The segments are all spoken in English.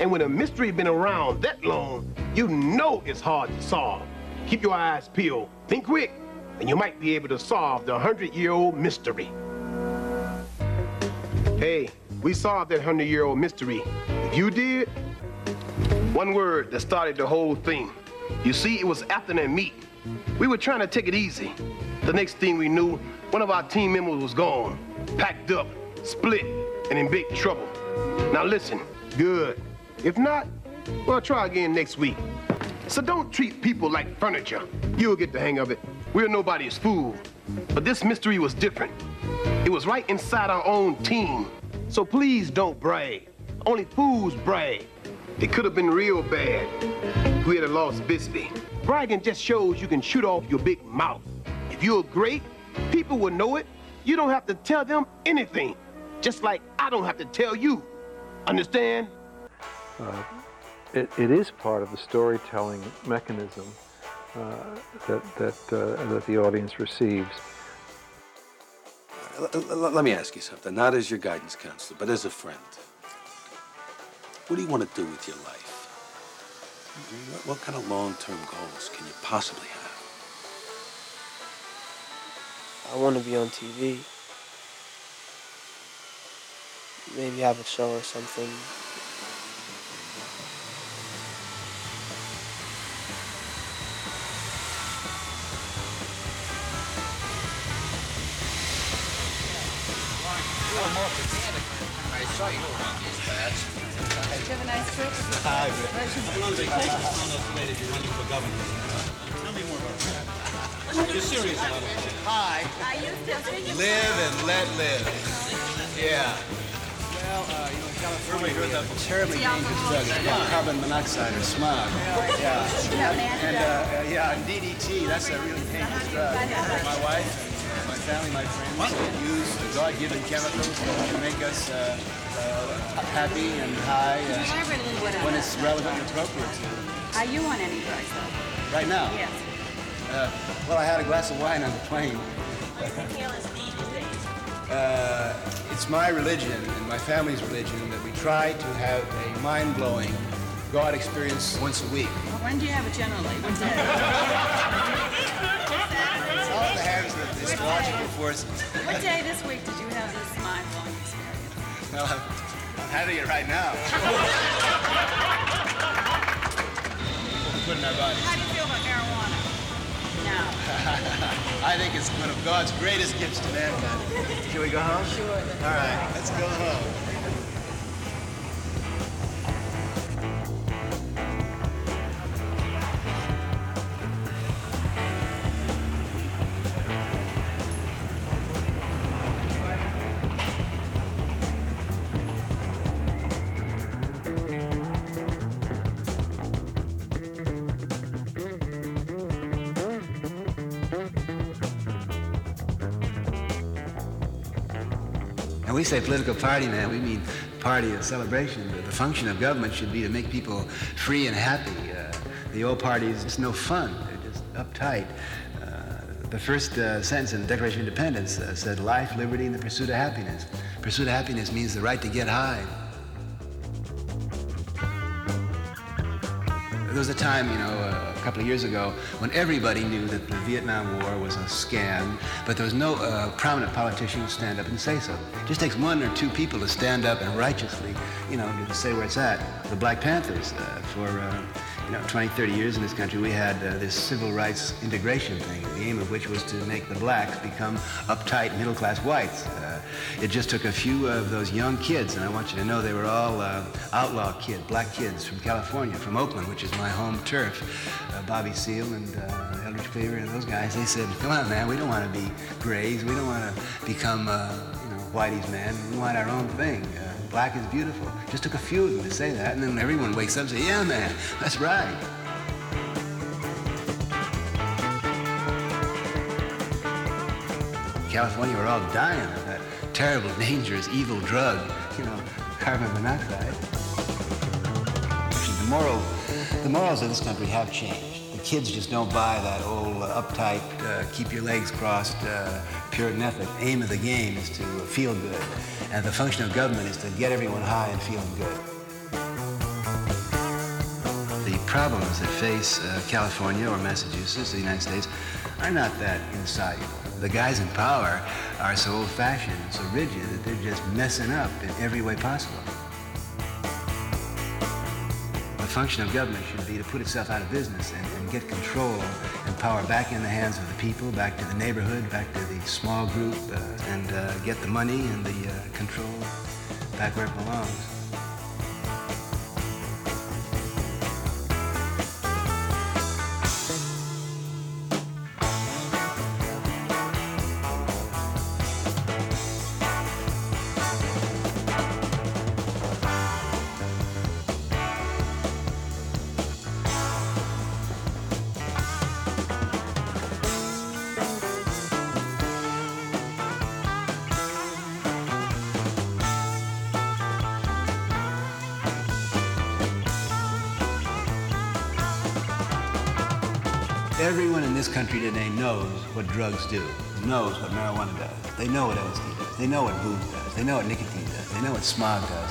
And when a mystery been around that long, you know it's hard to solve. Keep your eyes peeled, think quick, and you might be able to solve the hundred-year-old mystery. Hey, we solved that hundred-year-old mystery. If you did, one word that started the whole thing. You see, it was after that meet. We were trying to take it easy. The next thing we knew, one of our team members was gone, packed up, split, and in big trouble. Now listen, good. If not, well, try again next week. So don't treat people like furniture. You'll get the hang of it. We're nobody's fool. But this mystery was different. It was right inside our own team. So please don't brag. Only fools brag. It could have been real bad we had a lost Bisbee. Bragging just shows you can shoot off your big mouth. If you're great, people will know it. You don't have to tell them anything. Just like I don't have to tell you. Understand? Uh, it, it is part of the storytelling mechanism uh, that, that, uh, that the audience receives. Let me ask you something, not as your guidance counselor, but as a friend. What do you want to do with your life? What, what kind of long-term goals can you possibly have? I want to be on TV. Maybe have a show or something. I saw you around these. Did you have a nice trip? Hi, on. I you're. Tell me more about that. You're serious about it. Hi. You still? Live and let live. Yeah. Well, uh, you know, California, have a terribly dangerous drug. Carbon monoxide or smog. Yeah. And, uh, uh, yeah, DDT, that's a really dangerous drug. My wife family, my friends, use God-given chemicals to make us uh, uh, happy and high uh, when it's relevant and appropriate to. Are you on any drugs though? Right now? Yes. Uh, well, I had a glass of wine on the plane. Uh, it's my religion and my family's religion that we try to have a mind-blowing God experience once a week. Well, when do you have it generally? What day? hands of the astrological forces. what day this week did you have this mind-blowing experience? Well, I'm, I'm having it right now. Put in our bodies. How do you feel about marijuana? Now. I think it's one of God's greatest gifts to mankind. Shall we go home? Sure. All right, let's go home. Say political party, man, we mean party of celebration. The, function of government should be to make people free and happy. Uh, the old parties, it's no fun. They're just uptight. Uh, the first uh, sentence in the Declaration of Independence uh, said, life, liberty, and the pursuit of happiness. Pursuit of happiness means the right to get high. There was a time, you know, uh, a couple of years ago when everybody knew that the Vietnam War was a scam, but there was no uh, prominent politician would stand up and say so. It just takes one or two people to stand up and righteously, you know, to say where it's at. The Black Panthers, uh, for, uh, you know, 20, 30 years in this country, we had uh, this civil rights integration thing, the aim of which was to make the blacks become uptight middle-class whites. It just took a few of those young kids, and I want you to know they were all uh, outlaw kids, black kids from California, from Oakland, which is my home turf. Uh, Bobby Seale and uh, Eldridge Cleaver and those guys, they said, come on, man, we don't want to be grays. We don't want to become, uh, you know, Whitey's man. We want our own thing. Uh, black is beautiful. Just took a few of them to say that, and then everyone wakes up and says, yeah, man, that's right. California, we're all dying of that terrible, dangerous, evil drug, you know, carbon monoxide. The moral, the morals of this country have changed. The kids just don't buy that old uh, uptight, uh, keep your legs crossed, uh, Puritan ethic. Aim of the game is to feel good, and the function of government is to get everyone high and feeling good. The problems that face uh, California or Massachusetts, the United States, are not that insoluble. The guys in power are so old-fashioned so rigid that they're just messing up in every way possible. The function of government should be to put itself out of business and, and get control and power back in the hands of the people, back to the neighborhood, back to the small group, uh, and uh, get the money and the uh, control back where it belongs. This country today knows what drugs do, knows what marijuana does. They know what LSD does. They know what booze does. They know what nicotine does. They know what smog does.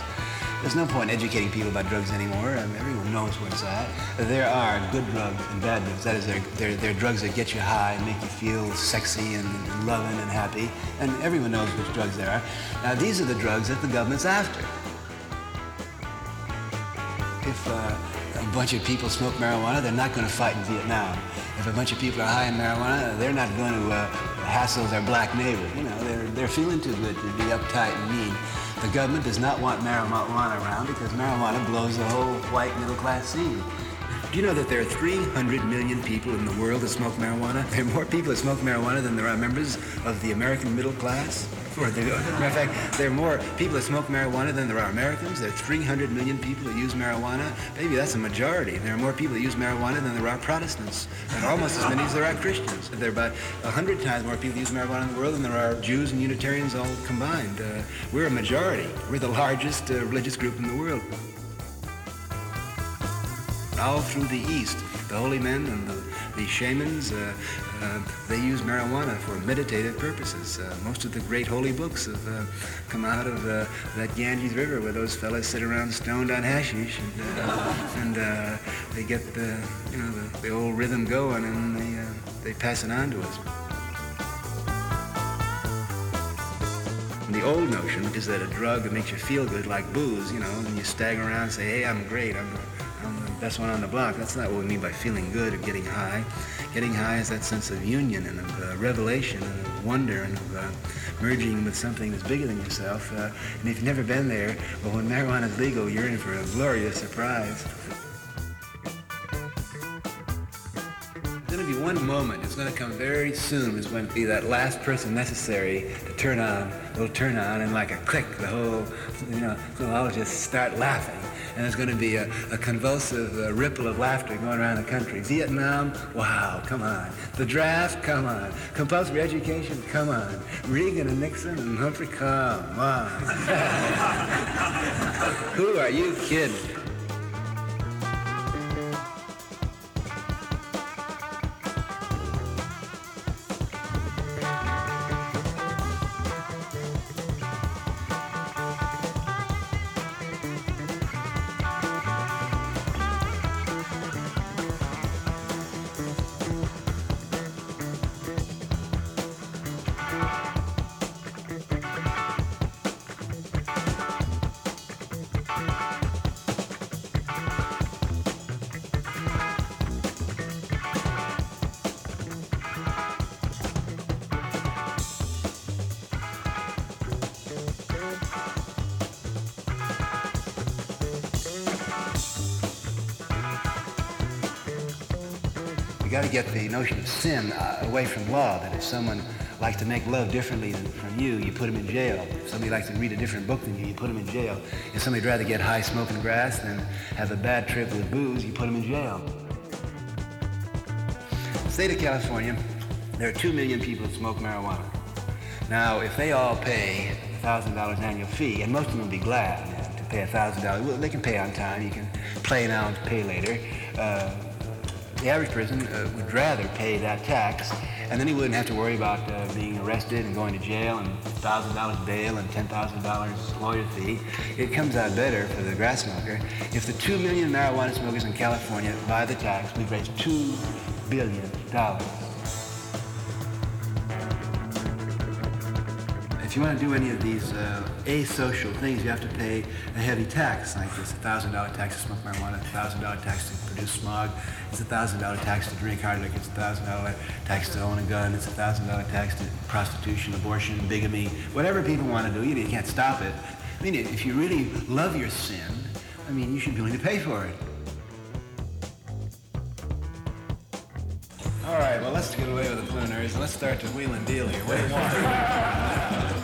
There's no point educating people about drugs anymore. I mean, everyone knows where it's at. There are good drugs and bad drugs. That is, they're, they're, they're drugs that get you high and make you feel sexy and loving and happy. And everyone knows which drugs there are. Now, these are the drugs that the government's after. If uh, a bunch of people smoke marijuana, they're not going to fight in Vietnam. If a bunch of people are high in marijuana, they're not going to uh, hassle their black neighbor. You know, they're, they're feeling too good to be uptight and mean. The government does not want marijuana around because marijuana blows the whole white middle class scene. Do you know that there are 300 million people in the world that smoke marijuana? There are more people that smoke marijuana than there are members of the American middle class. Or the, matter of fact, there are more people that smoke marijuana than there are Americans. There are 300 million people that use marijuana. Maybe that's a majority. There are more people that use marijuana than there are Protestants, and almost as many as there are Christians. There are about 100 times more people that use marijuana in the world than there are Jews and Unitarians all combined. Uh, we're a majority. We're the largest uh, religious group in the world all through the East. The holy men and the, the shamans, uh, uh, they use marijuana for meditative purposes. Uh, most of the great holy books have uh, come out of uh, that Ganges River where those fellas sit around stoned on hashish and, uh, and they get the, you know, the, the old rhythm going and they, they pass it on to us. The old notion is that a drug that makes you feel good, like booze, you know, and you stagger around and say, hey, I'm great, I'm, best one on the block. That's not what we mean by feeling good or getting high. Getting high is that sense of union and of uh, revelation and of wonder and of uh, merging with something that's bigger than yourself. Uh, and if you've never been there, well, when marijuana is legal, you're in for a glorious surprise. There's going to be one moment, it's going to come very soon, is to be that last person necessary to turn on, will turn on, and like a click, the whole, you know, just start laughing. And there's going to be a, a convulsive uh, ripple of laughter going around the country. Vietnam, wow, come on. The draft, come on. Compulsory education, come on. Reagan and Nixon and Humphrey, come on. Who are you kidding? Got to get the notion of sin uh, away from love. That if someone likes to make love differently than from you, you put them in jail. If somebody likes to read a different book than you, you put them in jail. If somebody'd rather get high smoking grass than have a bad trip with booze, you put them in jail. State of California, there are two million people that smoke marijuana. Now, if they all pay $1,000 annual fee, and most of them will be glad to pay $1,000, well, they can pay on time. You can play now and pay later. Uh, The average person uh, would rather pay that tax, and then he wouldn't have to worry about uh, being arrested and going to jail and $1,000 bail and $10,000 lawyer fee. It comes out better for the grass smoker. If the 2 million marijuana smokers in California buy the tax, we've raised $2 billion. If you want to do any of these uh, asocial things, you have to pay a heavy tax, like this $1,000 tax to smoke marijuana, $1,000 tax to produce smog, it's a $1,000 tax to drink hard liquor, it's a $1,000 tax to own a gun, it's a $1,000 tax to prostitution, abortion, bigamy, whatever people want to do, you, you can't stop it. I mean, if you really love your sin, I mean, you should be willing to pay for it. All right, well, let's get away with the preliminaries and let's start to wheel and deal here. What do you want?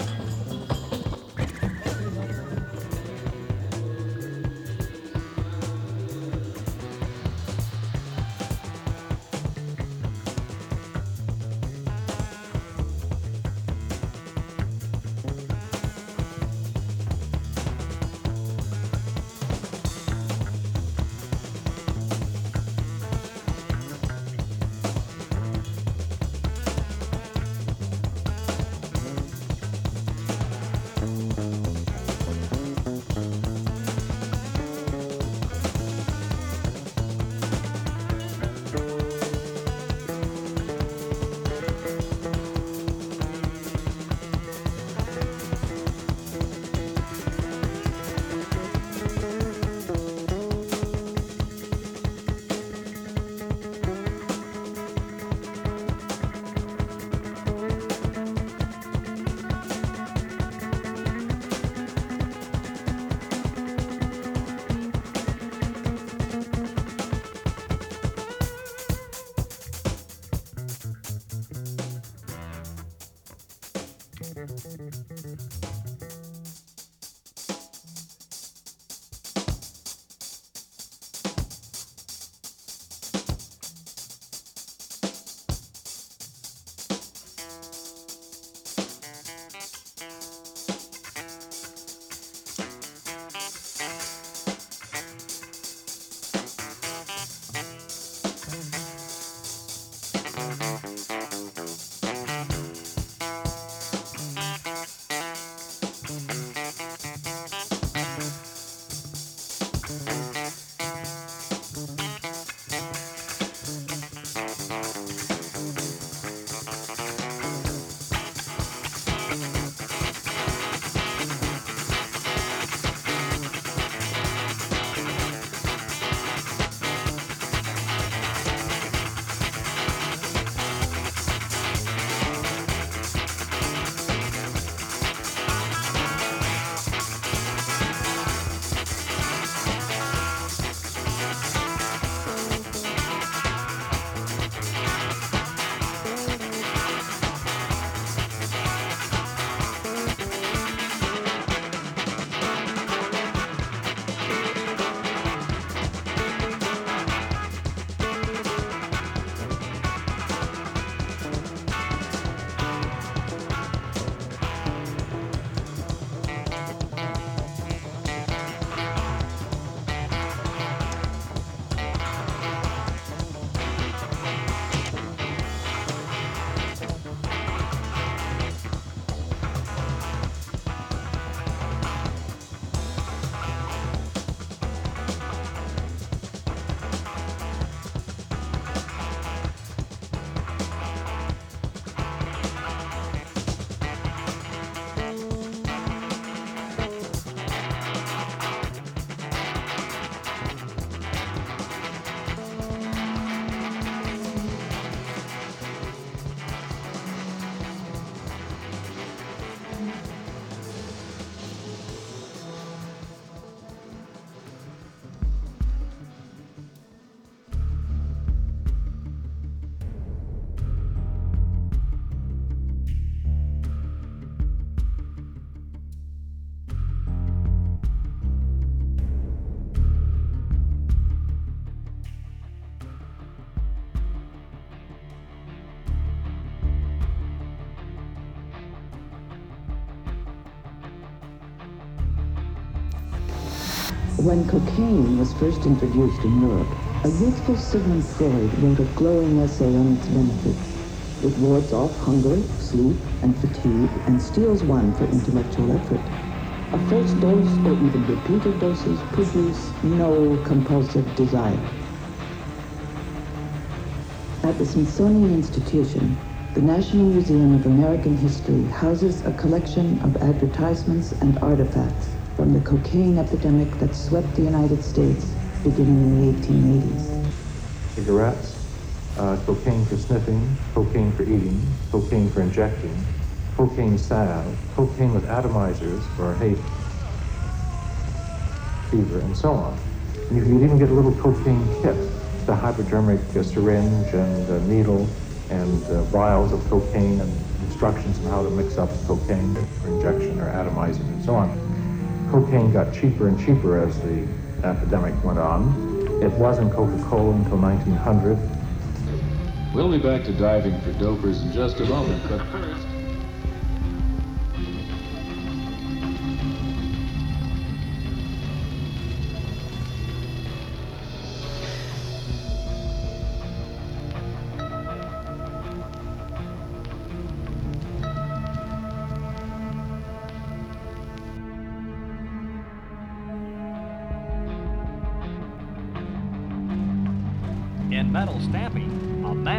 When cocaine was first introduced in Europe, a youthful Sigmund Freud wrote a glowing essay on its benefits. It wards off hunger, sleep, and fatigue, and steels one for intellectual effort. A first dose or even repeated doses produce no compulsive desire. At the Smithsonian Institution, the National Museum of American History houses a collection of advertisements and artifacts from the cocaine epidemic that swept the United States beginning in the 1880s. Cigarettes, uh, cocaine for sniffing, cocaine for eating, cocaine for injecting, cocaine salve, cocaine with atomizers for hay fever, and so on. And you could even get a little cocaine kit, the hypodermic uh, syringe and uh, needle and vials of cocaine and instructions on how to mix up cocaine for injection or atomizing and so on. Cocaine got cheaper and cheaper as the epidemic went on. It wasn't Coca-Cola until 1900. We'll be back to diving for dopers in just a moment, but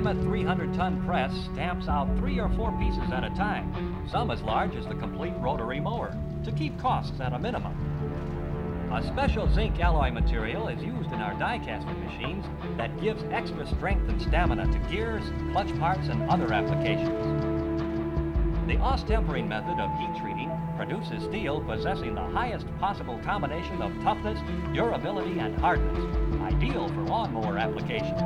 mammoth 300-ton press stamps out three or four pieces at a time, some as large as the complete rotary mower, to keep costs at a minimum. A special zinc alloy material is used in our die casting machines that gives extra strength and stamina to gears, clutch parts, and other applications. The Austempering method of heat treating produces steel possessing the highest possible combination of toughness, durability, and hardness, ideal for lawnmower applications.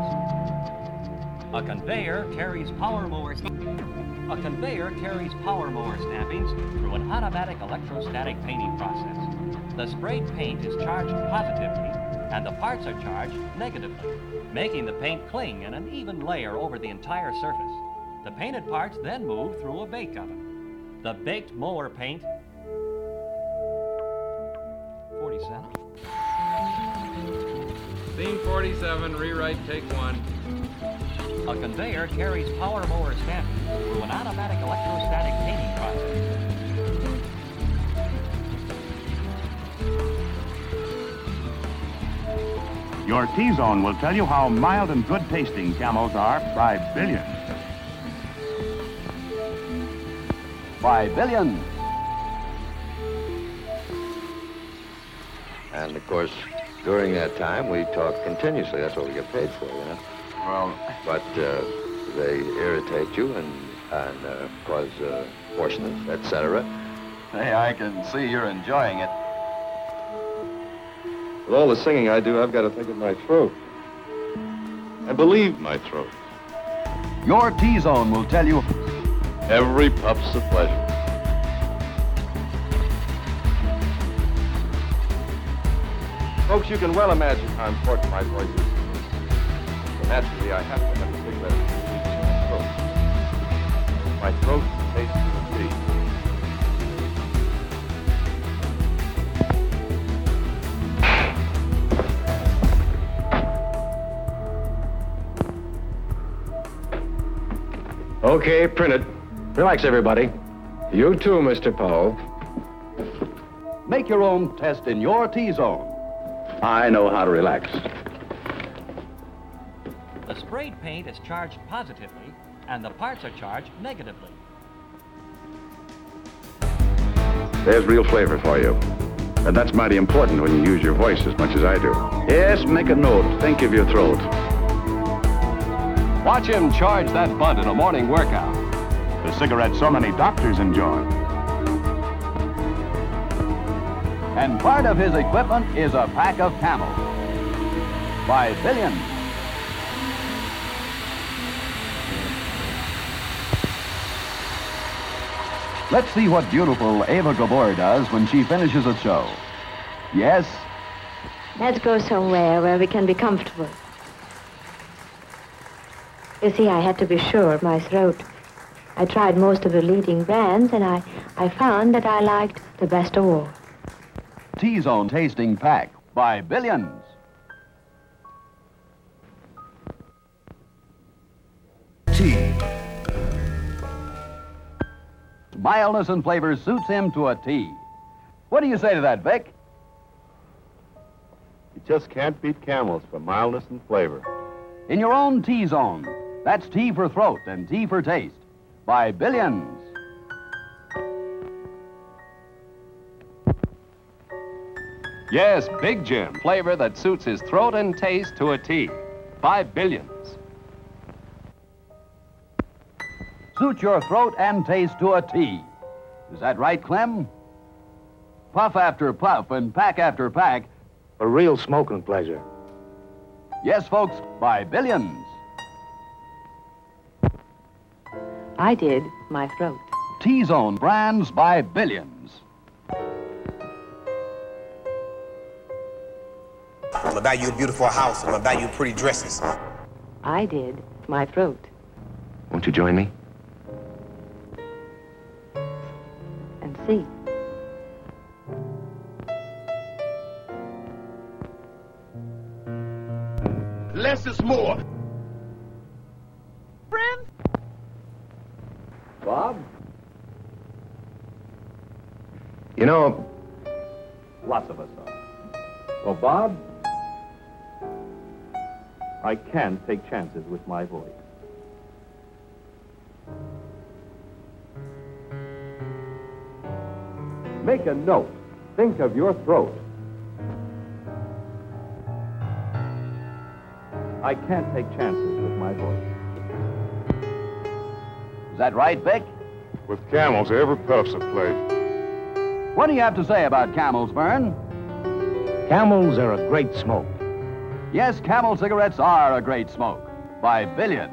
A conveyor carries power mower a conveyor carries power mower stampings through an automatic electrostatic painting process. The sprayed paint is charged positively and the parts are charged negatively, making the paint cling in an even layer over the entire surface. The painted parts then move through a bake oven. The baked mower paint 40 cents. Scene 47, rewrite, take one. A conveyor carries power mower stamping through an automatic electrostatic painting process. Your T-Zone will tell you how mild and good tasting camels are by billions. By billions. And of course, during that time, we talk continuously. That's what we get paid for, you know. Well, but uh, they irritate you and and uh, cause uh, hoarseness, etc. Hey, I can see you're enjoying it. With all the singing I do, I've got to think of my throat. I believe my throat. Your T-Zone will tell you Every pup's a pleasure. Folks, you can well imagine how important my voice is. So naturally, I have to have a big letter. My throat tastes of the sea. Okay, print it. Relax, everybody. You too, Mr. Powell. Make your own test in your T-zone. I know how to relax. The sprayed paint is charged positively and the parts are charged negatively. There's real flavor for you. And that's mighty important when you use your voice as much as I do. Yes, make a note. Think of your throat. Watch him charge that butt in a morning workout. The cigarette so many doctors enjoy. And part of his equipment is a pack of camels. By billions. Let's see what beautiful Eva Gabor does when she finishes a show. Yes, Let's go somewhere where we can be comfortable. You see, I had to be sure of my throat. I tried most of the leading brands, and I, I found that I liked the best of all. T-Zone Tasting Pack by billions. Mildness and flavor suits him to a T. What do you say to that, Vic? You just can't beat camels for mildness and flavor. In your own T zone. That's T for throat and T for taste. By billions. Yes, Big Jim. Flavor that suits his throat and taste to a T. Five billions. Suit your throat and taste to a T. Is that right, Clem? Puff after puff and pack after pack. A real smoking pleasure. Yes, folks, by billions. I did my throat. T Zone brands by billions. I'm gonna buy you a beautiful house. I'm gonna buy you pretty dresses. I did my throat. Won't you join me? See. Less is more. Friend? Bob? You know, Lots of us are. Well, Bob, I can take chances with my voice. Make a note. Think of your throat. I can't take chances with my voice. Is that right, Vic? With camels, every puff's a play. What do you have to say about camels, Vern? camels are a great smoke. Yes, camel cigarettes are a great smoke. By billions.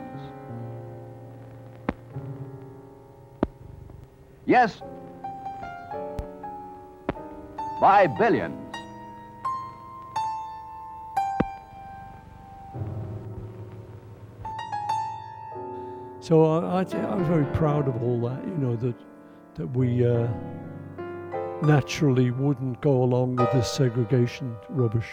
Yes. By billions. So I, I, I was very proud of all that, you know, that that we uh, naturally wouldn't go along with this segregation rubbish.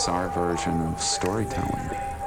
That's our version of storytelling.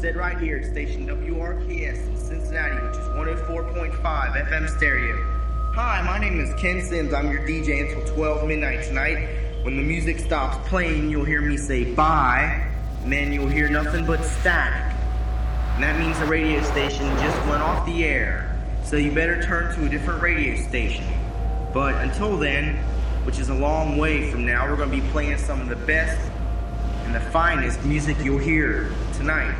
Set right here at station WRKS in Cincinnati, which is 104.5 FM stereo. Hi, my name is Ken Sims. I'm your DJ until 12 midnight tonight. When the music stops playing, you'll hear me say bye, and then you'll hear nothing but static. And that means the radio station just went off the air. So you better turn to a different radio station. But until then, which is a long way from now, we're going to be playing some of the best and the finest music you'll hear tonight.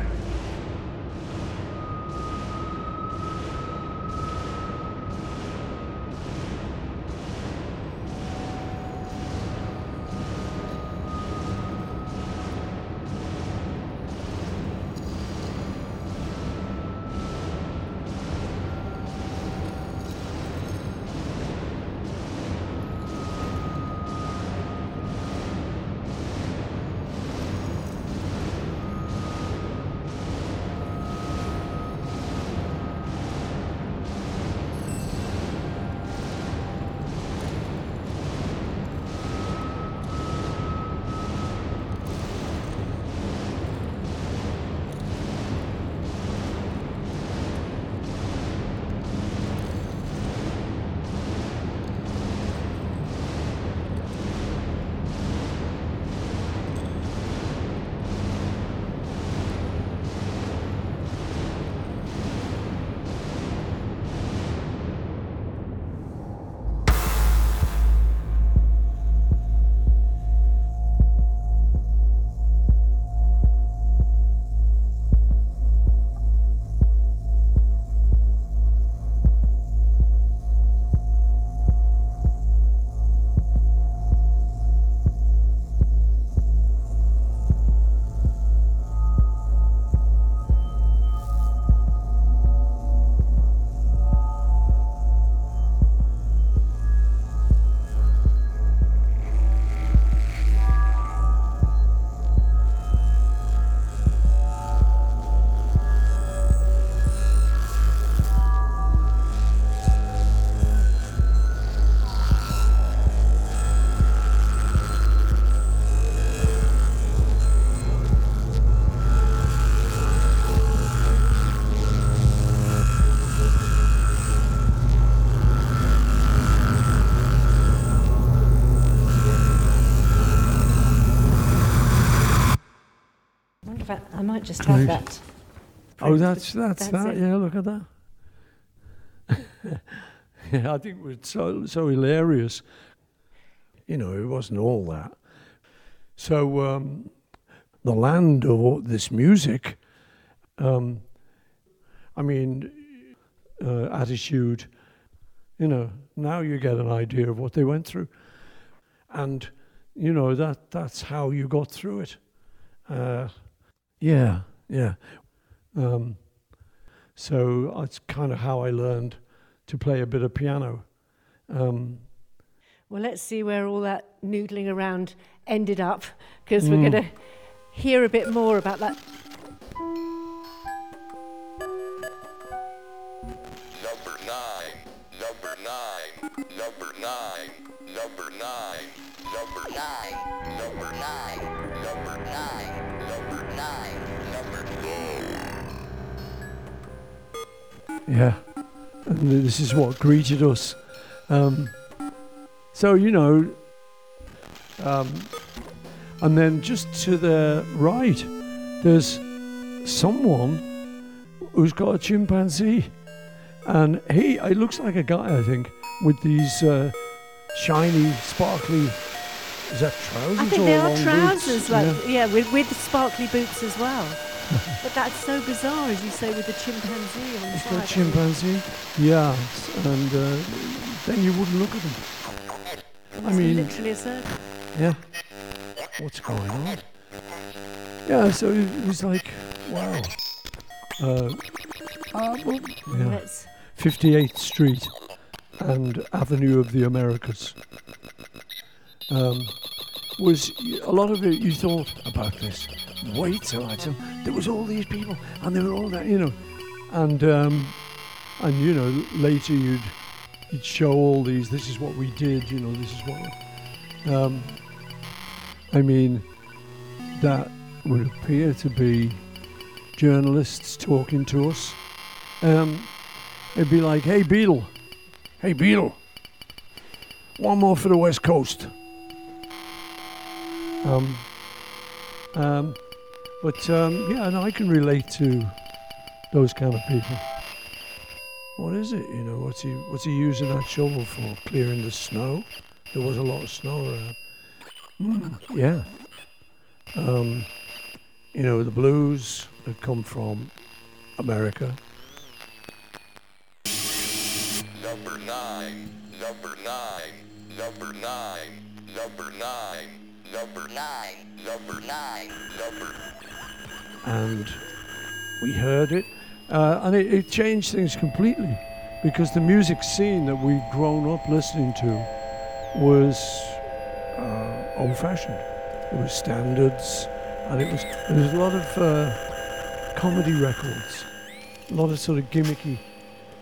Might just have that. Oh, that's that's, That's that. it. Yeah, look at that. yeah, I think it was so so hilarious. You know, it wasn't all that. So um, the land of this music, um, I mean, uh, attitude. You know, now you get an idea of what they went through, and you know that that's how you got through it. Uh, yeah, yeah. Um, so that's kind of how I learned to play a bit of piano. Um, Well, let's see where all that noodling around ended up, because we're Mm. going to hear a bit more about that. Number nine, number nine, number nine, number nine, number nine, number nine, number nine, yeah, and this is what greeted us. Um, so you know, um, and then just to the right, there's someone who's got a chimpanzee, and he it looks like a guy I think with these uh, shiny, sparkly. Is that trousers? I think they are trousers, boots? like Yeah. yeah, with, with sparkly boots as well. but that's so bizarre, as you say, with the chimpanzee on the Is side. chimpanzee? Yeah, and uh, then you wouldn't look at them. I mean, literally a circle. yeah. What's going on? Yeah, so it was like, wow. Uh, uh, well, yeah. Let's- 58th Street and Avenue of the Americas. Um, was a lot of it you thought about this. Wait till I tell there was all these people and they were all that, you know, and um, and you know later you'd you'd show all these. This is what we did. You know, this is what. Um, I mean, that would appear to be journalists talking to us. Um, it'd be like, "Hey Beatle, hey Beatle, one more for the West Coast." Um, um, but um, yeah, and I can relate to those kind of people. What is it? You know, what's he what's he using that shovel for? Clearing the snow. There was a lot of snow around. Mm, yeah. Um, you know, the blues that come from America. Number nine, number nine, number nine, number nine, number nine, number nine, number and we heard it, uh, and it, it changed things completely because the music scene that we'd grown up listening to was uh, old-fashioned. It was standards, and it was there was a lot of uh, comedy records, a lot of sort of gimmicky,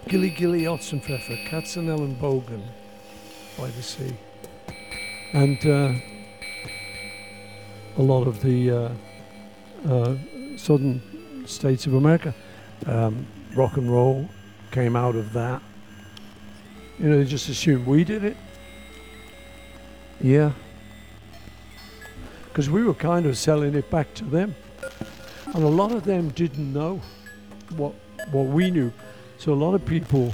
Gilly Gilly Ossenfeffer, Katzenell and Bogan by the sea, and uh, a lot of the uh, uh, southern states of America. Um, rock and roll came out of that. You know, they just assumed we did it. Yeah. Because we were kind of selling it back to them. And a lot of them didn't know what what we knew. So a lot of people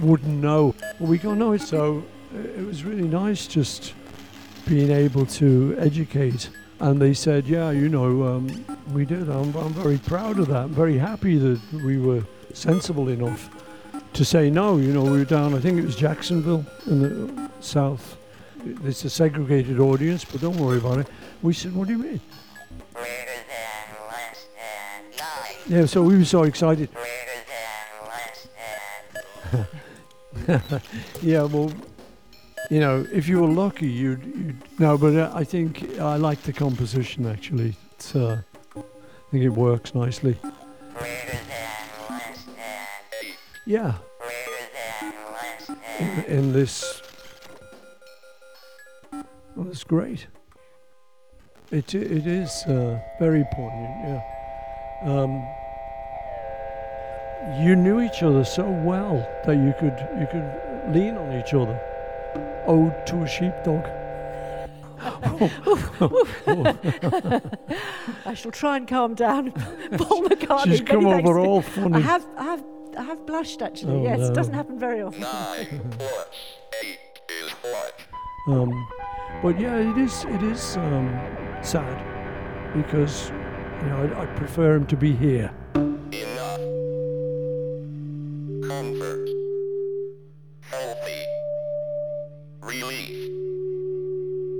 wouldn't know we don't know. it. So it was really nice just being able to educate. And they said, yeah, you know, um, we did. I'm, I'm very proud of that. I'm very happy that we were sensible enough to say no. You know, we were down, I think it was Jacksonville in the south. It's a segregated audience, but don't worry about it. We said, what do you mean? Yeah, so we were so excited. yeah, well, you know, if you were lucky, you'd, you'd no, but uh, I think I like the composition actually. It's, uh, I think it works nicely. Yeah. In, in this, well, it's great. It it is uh, very poignant. Yeah. Um, you knew each other so well that you could you could lean on each other. Ode to a sheepdog. I shall try and calm down. Paul McCartney. She's come thanks over to- all funny. I have, I have, I have blushed actually. Oh, yes, no. it doesn't happen very often. Um, but yeah, it is it is um, sad because you know I, I prefer him to be here. Comfort. Relief.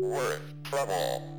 Worth trouble.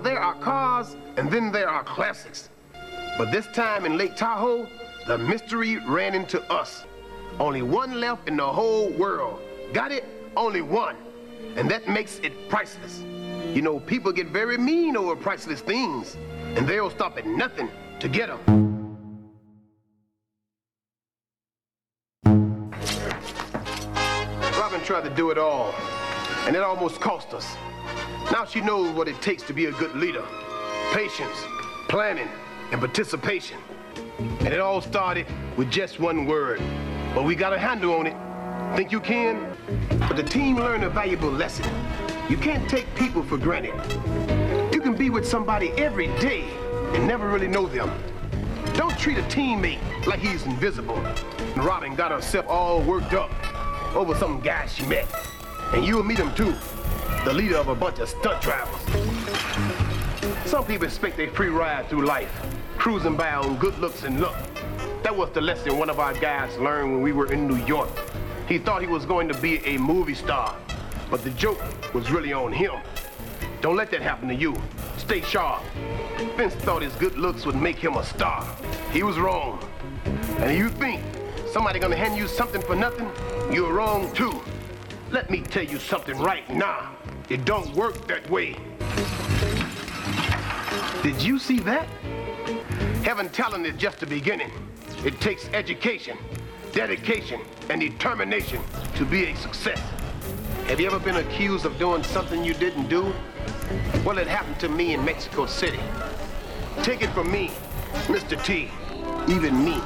Now, there are cars, and then there are classics. But this time in Lake Tahoe, the mystery ran into us. Only one left in the whole world. Got it? Only one. And that makes it priceless. You know, people get very mean over priceless things, and they'll stop at nothing to get them. Robin tried to do it all, and it almost cost us. Now she knows what it takes to be a good leader. Patience, planning, and participation. And it all started with just one word. But we got a handle on it. Think you can? But the team learned a valuable lesson. You can't take people for granted. You can be with somebody every day and never really know them. Don't treat a teammate like he's invisible. And Robin got herself all worked up over some guy she met. And you'll meet him too. The leader of a bunch of stunt drivers. Some people expect a free ride through life, cruising by on good looks and luck. That was the lesson one of our guys learned when we were in New York. He thought he was going to be a movie star, but the joke was really on him. Don't let that happen to you. Stay sharp. Vince thought his good looks would make him a star. He was wrong. And you think somebody gonna hand you something for nothing? You're wrong too. Let me tell you something right now. It don't work that way. Did you see that? Having talent is just the beginning. It takes education, dedication, and determination to be a success. Have you ever been accused of doing something you didn't do? Well, it happened to me in Mexico City. Take it from me, Mr. T, even me.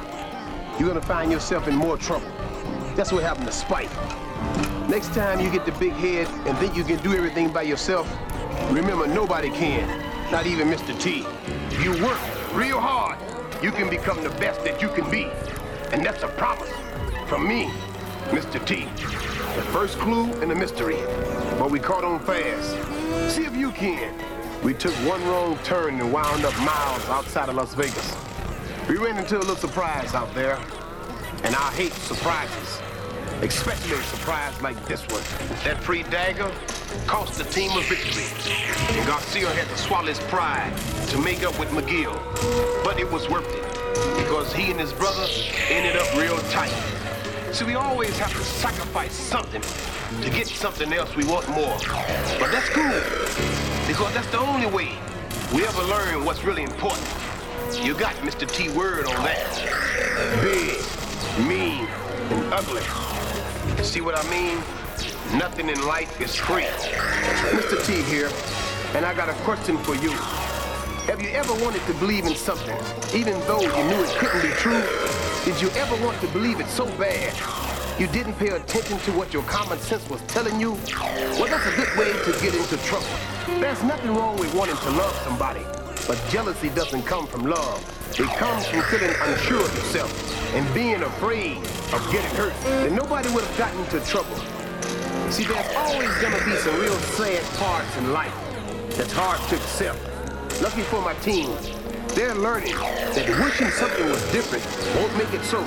You're gonna find yourself in more trouble. That's what happened to Spike. Next time you get the big head and think you can do everything by yourself, remember nobody can, not even Mr. T. You work real hard, you can become the best that you can be. And that's a promise from me, Mr. T. The first clue in the mystery, but we caught on fast. See if you can. We took one wrong turn and wound up miles outside of Las Vegas. We ran into a little surprise out there, and I hate surprises, especially a surprise like this one. That free dagger cost the team a victory, and Garcia had to swallow his pride to make up with McGill. But it was worth it, because he and his brother ended up real tight. See, we always have to sacrifice something to get something else we want more. But that's cool, because that's the only way we ever learn what's really important. You got Mr. T word on that. Big, mean, and ugly. See what I mean? Nothing in life is free. Mr. T here, and I got a question for you. Have you ever wanted to believe in something, even though you knew it couldn't be true? Did you ever want to believe it so bad you didn't pay attention to what your common sense was telling you? Well, that's a good way to get into trouble. There's nothing wrong with wanting to love somebody, but jealousy doesn't come from love. It comes from feeling unsure of yourself and being afraid of getting hurt. Then nobody would have gotten into trouble. See, there's always gonna be some real sad parts in life that's hard to accept. Lucky for my team, they're learning that wishing something was different won't make it so.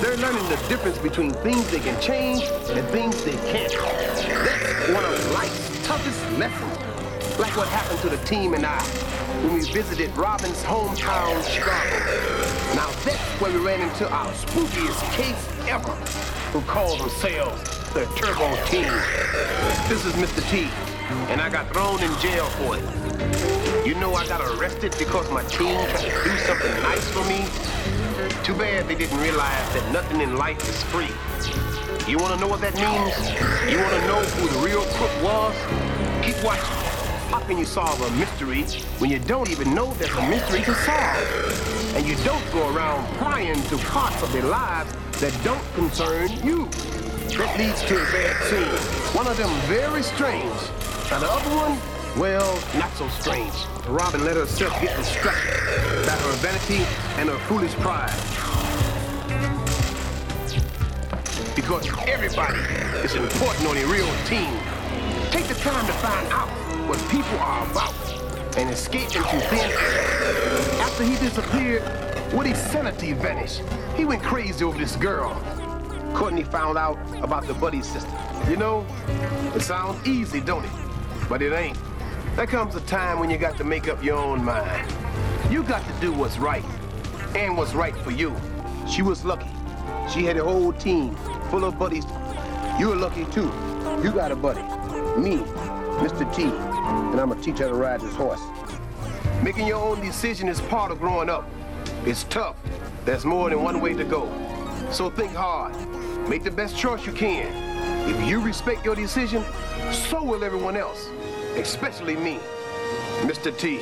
They're learning the difference between things they can change and things they can't. That's one of life's toughest lessons. Like what happened to the team and I when we visited Robin's hometown, Chicago. Now that's where we ran into our spookiest case ever, who called themselves the Turbo Team. This is Mr. T, and I got thrown in jail for it. You know I got arrested because my team tried to do something nice for me? Too bad they didn't realize that nothing in life is free. You wanna know what that means? You wanna know who the real crook was? Keep watching. Can you solve a mystery when you don't even know there's a mystery to solve? And you don't go around prying to parts of their lives that don't concern you. That leads to a bad scene. One of them very strange, and the other one, well, not so strange. Robin let herself get distracted by her vanity and her foolish pride. Because everybody is important on a real team. Take the time to find out what people are about and escape into thin air. After he disappeared, Woody's sanity vanished. He went crazy over this girl. Courtney found out about the buddy system. You know, it sounds easy, don't it? But it ain't. There comes a time when you got to make up your own mind. You got to do what's right and what's right for you. She was lucky. She had a whole team full of buddies. You're lucky too. You got a buddy. Me, Mr. T, and I'm gonna teach her to ride this horse. Making your own decision is part of growing up. It's tough. There's more than one way to go. So think hard. Make the best choice you can. If you respect your decision, so will everyone else, especially me, Mr. T.